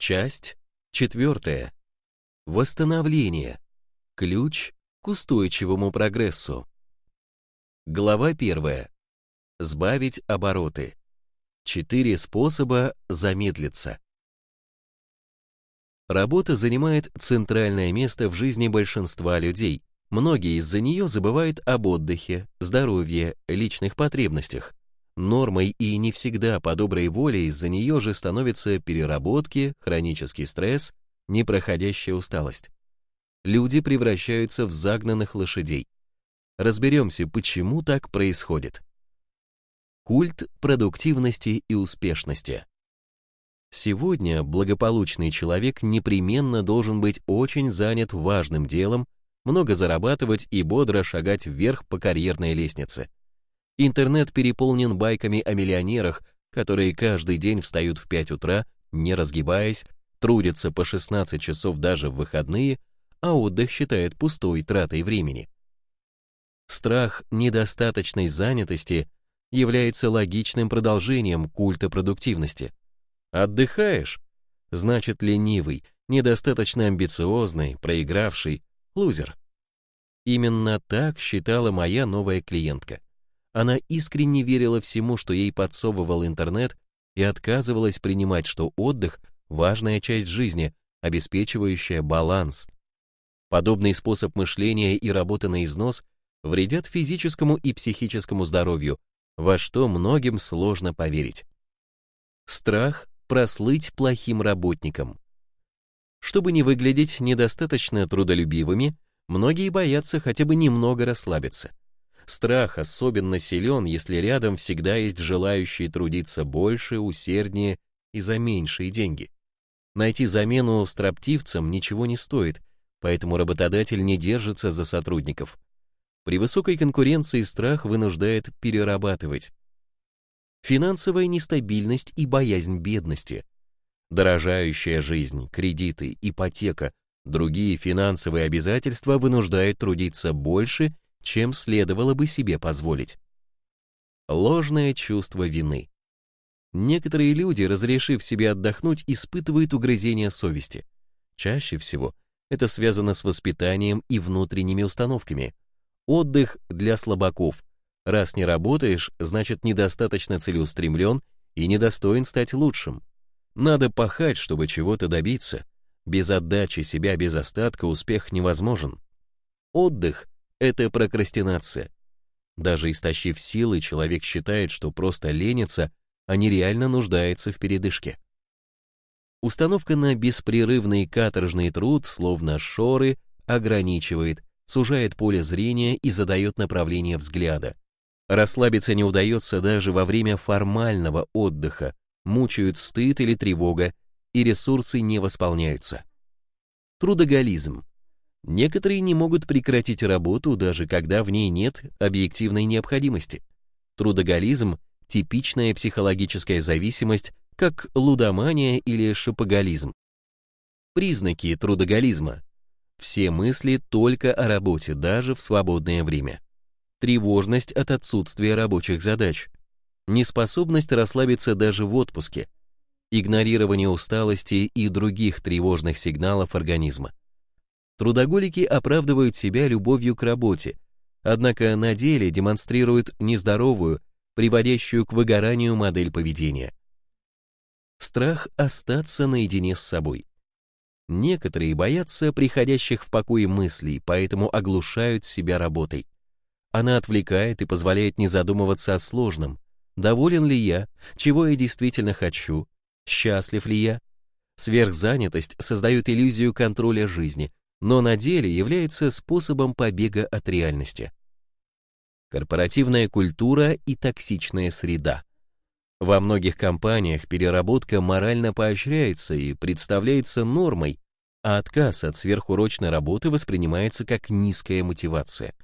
Часть четвертая. Восстановление. Ключ к устойчивому прогрессу. Глава первая. Сбавить обороты. Четыре способа замедлиться. Работа занимает центральное место в жизни большинства людей. Многие из-за нее забывают об отдыхе, здоровье, личных потребностях. Нормой и не всегда по доброй воле из-за нее же становятся переработки, хронический стресс, непроходящая усталость. Люди превращаются в загнанных лошадей. Разберемся, почему так происходит. Культ продуктивности и успешности. Сегодня благополучный человек непременно должен быть очень занят важным делом, много зарабатывать и бодро шагать вверх по карьерной лестнице. Интернет переполнен байками о миллионерах, которые каждый день встают в 5 утра, не разгибаясь, трудятся по 16 часов даже в выходные, а отдых считает пустой тратой времени. Страх недостаточной занятости является логичным продолжением культа продуктивности. Отдыхаешь? Значит, ленивый, недостаточно амбициозный, проигравший, лузер. Именно так считала моя новая клиентка. Она искренне верила всему, что ей подсовывал интернет, и отказывалась принимать, что отдых – важная часть жизни, обеспечивающая баланс. Подобный способ мышления и работы на износ вредят физическому и психическому здоровью, во что многим сложно поверить. Страх прослыть плохим работником. Чтобы не выглядеть недостаточно трудолюбивыми, многие боятся хотя бы немного расслабиться. Страх особенно силен, если рядом всегда есть желающие трудиться больше, усерднее и за меньшие деньги. Найти замену строптивцам ничего не стоит, поэтому работодатель не держится за сотрудников. При высокой конкуренции страх вынуждает перерабатывать. Финансовая нестабильность и боязнь бедности. Дорожающая жизнь, кредиты, ипотека, другие финансовые обязательства вынуждают трудиться больше чем следовало бы себе позволить. Ложное чувство вины. Некоторые люди, разрешив себе отдохнуть, испытывают угрызение совести. Чаще всего это связано с воспитанием и внутренними установками. Отдых для слабаков. Раз не работаешь, значит недостаточно целеустремлен и недостоин стать лучшим. Надо пахать, чтобы чего-то добиться. Без отдачи себя без остатка успех невозможен. Отдых это прокрастинация. Даже истощив силы, человек считает, что просто ленится, а не реально нуждается в передышке. Установка на беспрерывный каторжный труд, словно шоры, ограничивает, сужает поле зрения и задает направление взгляда. Расслабиться не удается даже во время формального отдыха, мучают стыд или тревога, и ресурсы не восполняются. Трудоголизм Некоторые не могут прекратить работу, даже когда в ней нет объективной необходимости. Трудоголизм – типичная психологическая зависимость, как лудомания или шопоголизм. Признаки трудоголизма. Все мысли только о работе, даже в свободное время. Тревожность от отсутствия рабочих задач. Неспособность расслабиться даже в отпуске. Игнорирование усталости и других тревожных сигналов организма Трудоголики оправдывают себя любовью к работе, однако на деле демонстрируют нездоровую, приводящую к выгоранию модель поведения. Страх остаться наедине с собой. Некоторые боятся приходящих в покой мыслей, поэтому оглушают себя работой. Она отвлекает и позволяет не задумываться о сложном. Доволен ли я? Чего я действительно хочу? Счастлив ли я? Сверхзанятость создает иллюзию контроля жизни, но на деле является способом побега от реальности. Корпоративная культура и токсичная среда. Во многих компаниях переработка морально поощряется и представляется нормой, а отказ от сверхурочной работы воспринимается как низкая мотивация.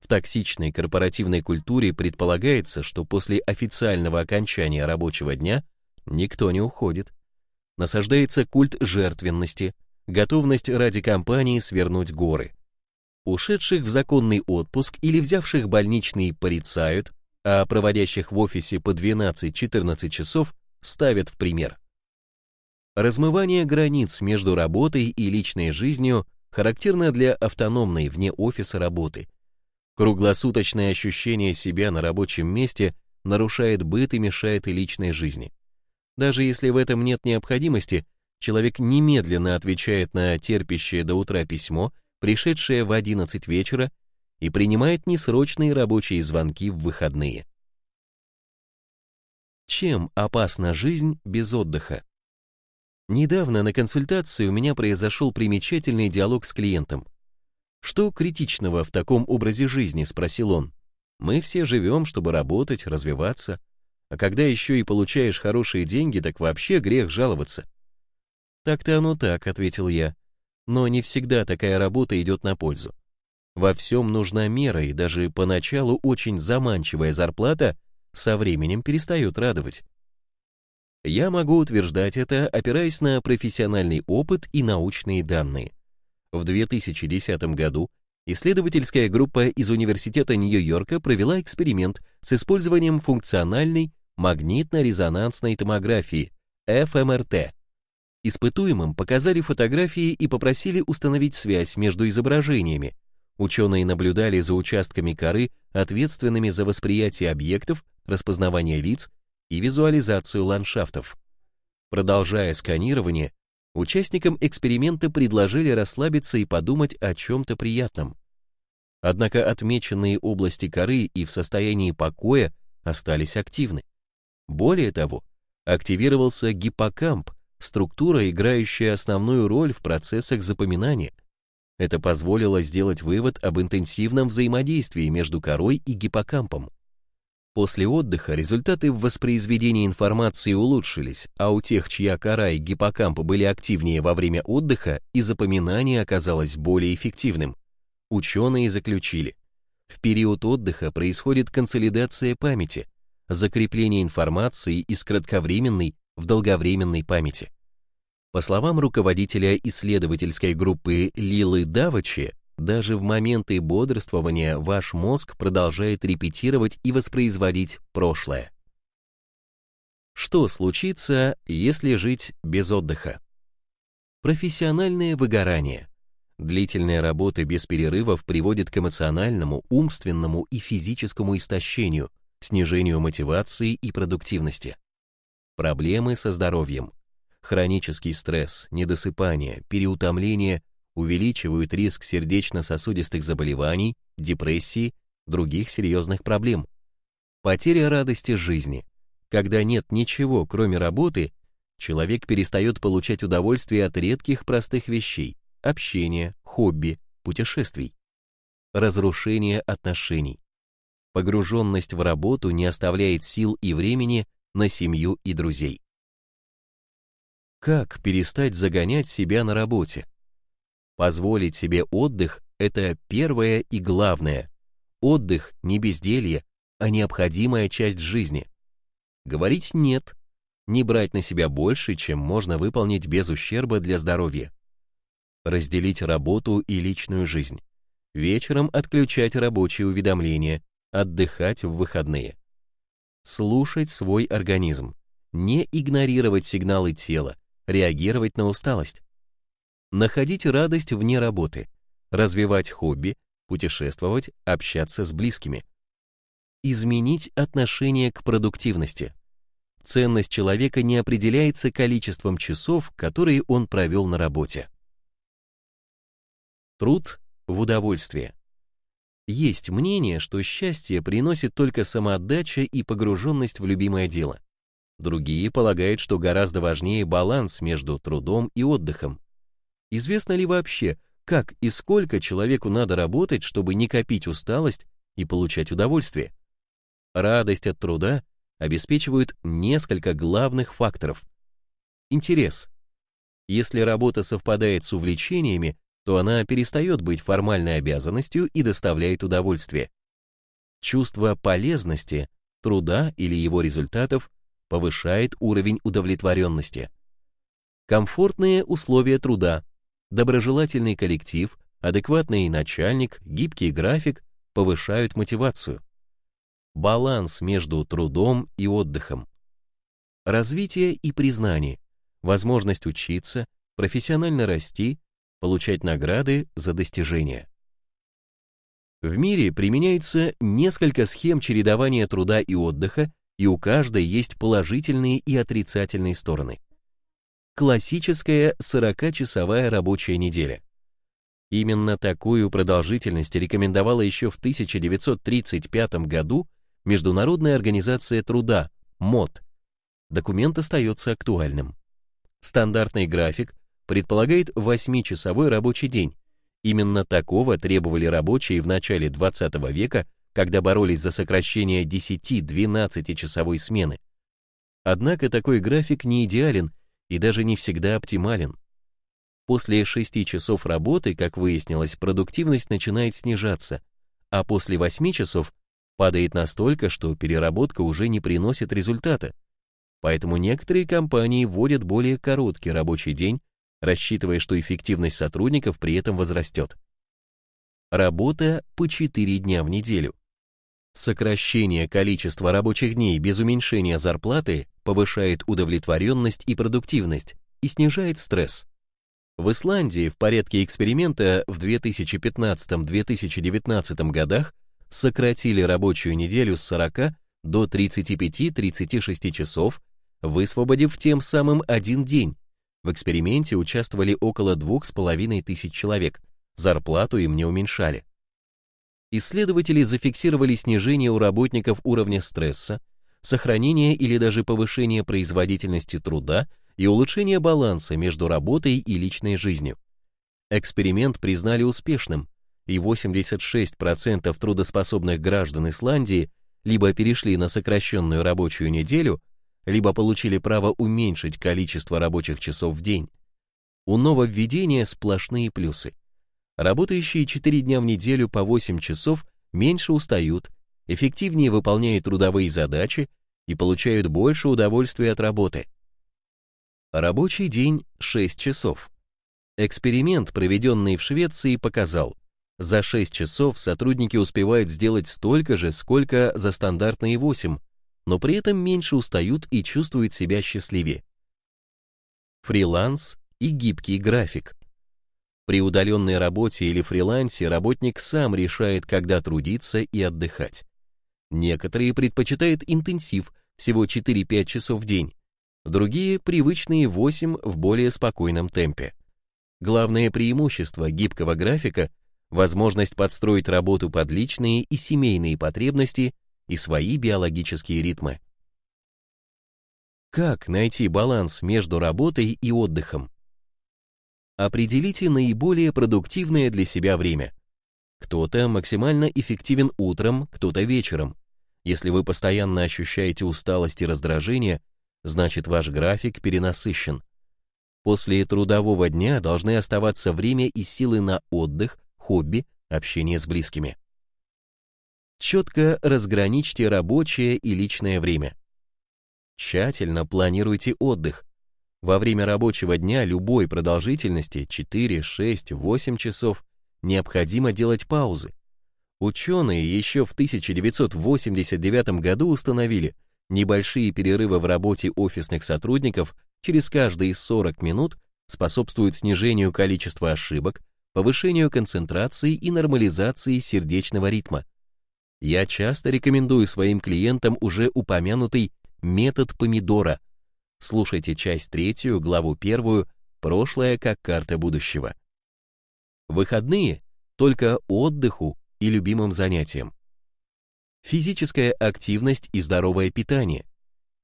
В токсичной корпоративной культуре предполагается, что после официального окончания рабочего дня никто не уходит. Насаждается культ жертвенности, готовность ради компании свернуть горы. Ушедших в законный отпуск или взявших больничный порицают, а проводящих в офисе по 12-14 часов ставят в пример. Размывание границ между работой и личной жизнью характерно для автономной вне офиса работы. Круглосуточное ощущение себя на рабочем месте нарушает быт и мешает и личной жизни. Даже если в этом нет необходимости, человек немедленно отвечает на терпящее до утра письмо, пришедшее в 11 вечера, и принимает несрочные рабочие звонки в выходные. Чем опасна жизнь без отдыха? Недавно на консультации у меня произошел примечательный диалог с клиентом. «Что критичного в таком образе жизни?» – спросил он. «Мы все живем, чтобы работать, развиваться. А когда еще и получаешь хорошие деньги, так вообще грех жаловаться». «Так-то оно так», — ответил я. «Но не всегда такая работа идет на пользу. Во всем нужна мера, и даже поначалу очень заманчивая зарплата со временем перестает радовать. Я могу утверждать это, опираясь на профессиональный опыт и научные данные. В 2010 году исследовательская группа из Университета Нью-Йорка провела эксперимент с использованием функциональной магнитно-резонансной томографии, ФМРТ. Испытуемым показали фотографии и попросили установить связь между изображениями. Ученые наблюдали за участками коры, ответственными за восприятие объектов, распознавание лиц и визуализацию ландшафтов. Продолжая сканирование, участникам эксперимента предложили расслабиться и подумать о чем-то приятном. Однако отмеченные области коры и в состоянии покоя остались активны. Более того, активировался гиппокамп, структура, играющая основную роль в процессах запоминания. Это позволило сделать вывод об интенсивном взаимодействии между корой и гиппокампом. После отдыха результаты в воспроизведении информации улучшились, а у тех, чья кора и гиппокамп были активнее во время отдыха, и запоминание оказалось более эффективным. Ученые заключили, в период отдыха происходит консолидация памяти, закрепление информации из кратковременной в долговременной памяти. По словам руководителя исследовательской группы Лилы Давачи, даже в моменты бодрствования ваш мозг продолжает репетировать и воспроизводить прошлое. Что случится, если жить без отдыха? Профессиональное выгорание. Длительная работа без перерывов приводит к эмоциональному, умственному и физическому истощению, снижению мотивации и продуктивности. Проблемы со здоровьем. Хронический стресс, недосыпание, переутомление увеличивают риск сердечно-сосудистых заболеваний, депрессии, других серьезных проблем. Потеря радости жизни. Когда нет ничего, кроме работы, человек перестает получать удовольствие от редких простых вещей, общения, хобби, путешествий. Разрушение отношений. Погруженность в работу не оставляет сил и времени на семью и друзей. Как перестать загонять себя на работе? Позволить себе отдых – это первое и главное. Отдых – не безделье, а необходимая часть жизни. Говорить «нет», не брать на себя больше, чем можно выполнить без ущерба для здоровья. Разделить работу и личную жизнь. Вечером отключать рабочие уведомления, отдыхать в выходные. Слушать свой организм, не игнорировать сигналы тела, реагировать на усталость. Находить радость вне работы, развивать хобби, путешествовать, общаться с близкими. Изменить отношение к продуктивности. Ценность человека не определяется количеством часов, которые он провел на работе. Труд в удовольствие. Есть мнение, что счастье приносит только самоотдача и погруженность в любимое дело. Другие полагают, что гораздо важнее баланс между трудом и отдыхом. Известно ли вообще, как и сколько человеку надо работать, чтобы не копить усталость и получать удовольствие? Радость от труда обеспечивают несколько главных факторов. Интерес. Если работа совпадает с увлечениями, то она перестает быть формальной обязанностью и доставляет удовольствие. Чувство полезности, труда или его результатов повышает уровень удовлетворенности. Комфортные условия труда, доброжелательный коллектив, адекватный начальник, гибкий график повышают мотивацию. Баланс между трудом и отдыхом. Развитие и признание. возможность учиться, профессионально расти, получать награды за достижения. В мире применяется несколько схем чередования труда и отдыха, и у каждой есть положительные и отрицательные стороны. Классическая 40-часовая рабочая неделя. Именно такую продолжительность рекомендовала еще в 1935 году Международная организация труда, МОД. Документ остается актуальным. Стандартный график предполагает 8-часовой рабочий день. Именно такого требовали рабочие в начале 20 века, когда боролись за сокращение 10-12 часовой смены. Однако такой график не идеален и даже не всегда оптимален. После 6 часов работы, как выяснилось, продуктивность начинает снижаться, а после 8 часов падает настолько, что переработка уже не приносит результата. Поэтому некоторые компании вводят более короткий рабочий день рассчитывая, что эффективность сотрудников при этом возрастет. Работа по 4 дня в неделю. Сокращение количества рабочих дней без уменьшения зарплаты повышает удовлетворенность и продуктивность и снижает стресс. В Исландии в порядке эксперимента в 2015-2019 годах сократили рабочую неделю с 40 до 35-36 часов, высвободив тем самым один день, в эксперименте участвовали около двух с половиной тысяч человек, зарплату им не уменьшали. Исследователи зафиксировали снижение у работников уровня стресса, сохранение или даже повышение производительности труда и улучшение баланса между работой и личной жизнью. Эксперимент признали успешным, и 86% трудоспособных граждан Исландии либо перешли на сокращенную рабочую неделю, либо получили право уменьшить количество рабочих часов в день. У нововведения сплошные плюсы. Работающие 4 дня в неделю по 8 часов меньше устают, эффективнее выполняют трудовые задачи и получают больше удовольствия от работы. Рабочий день 6 часов. Эксперимент, проведенный в Швеции, показал, за 6 часов сотрудники успевают сделать столько же, сколько за стандартные 8, но при этом меньше устают и чувствуют себя счастливее. Фриланс и гибкий график. При удаленной работе или фрилансе работник сам решает, когда трудиться и отдыхать. Некоторые предпочитают интенсив, всего 4-5 часов в день, другие — привычные 8 в более спокойном темпе. Главное преимущество гибкого графика — возможность подстроить работу под личные и семейные потребности и свои биологические ритмы. Как найти баланс между работой и отдыхом? Определите наиболее продуктивное для себя время. Кто-то максимально эффективен утром, кто-то вечером. Если вы постоянно ощущаете усталость и раздражение, значит ваш график перенасыщен. После трудового дня должны оставаться время и силы на отдых, хобби, общение с близкими. Четко разграничьте рабочее и личное время. Тщательно планируйте отдых. Во время рабочего дня любой продолжительности 4, 6, 8 часов необходимо делать паузы. Ученые еще в 1989 году установили, небольшие перерывы в работе офисных сотрудников через каждые 40 минут способствуют снижению количества ошибок, повышению концентрации и нормализации сердечного ритма я часто рекомендую своим клиентам уже упомянутый метод помидора. Слушайте часть третью, главу первую «Прошлое как карта будущего». Выходные только отдыху и любимым занятиям. Физическая активность и здоровое питание.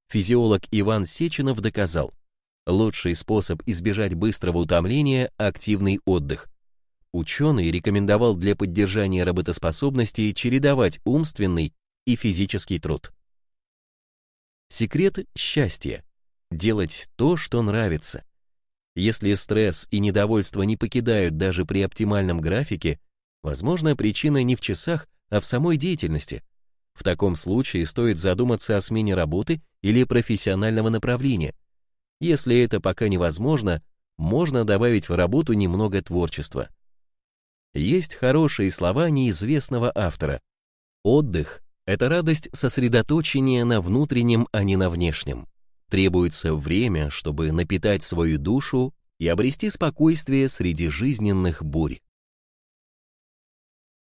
Физиолог Иван Сеченов доказал, лучший способ избежать быстрого утомления – активный отдых. Ученый рекомендовал для поддержания работоспособности чередовать умственный и физический труд. Секрет счастья – делать то, что нравится. Если стресс и недовольство не покидают даже при оптимальном графике, возможно, причина не в часах, а в самой деятельности. В таком случае стоит задуматься о смене работы или профессионального направления. Если это пока невозможно, можно добавить в работу немного творчества. Есть хорошие слова неизвестного автора. Отдых — это радость сосредоточения на внутреннем, а не на внешнем. Требуется время, чтобы напитать свою душу и обрести спокойствие среди жизненных бурь.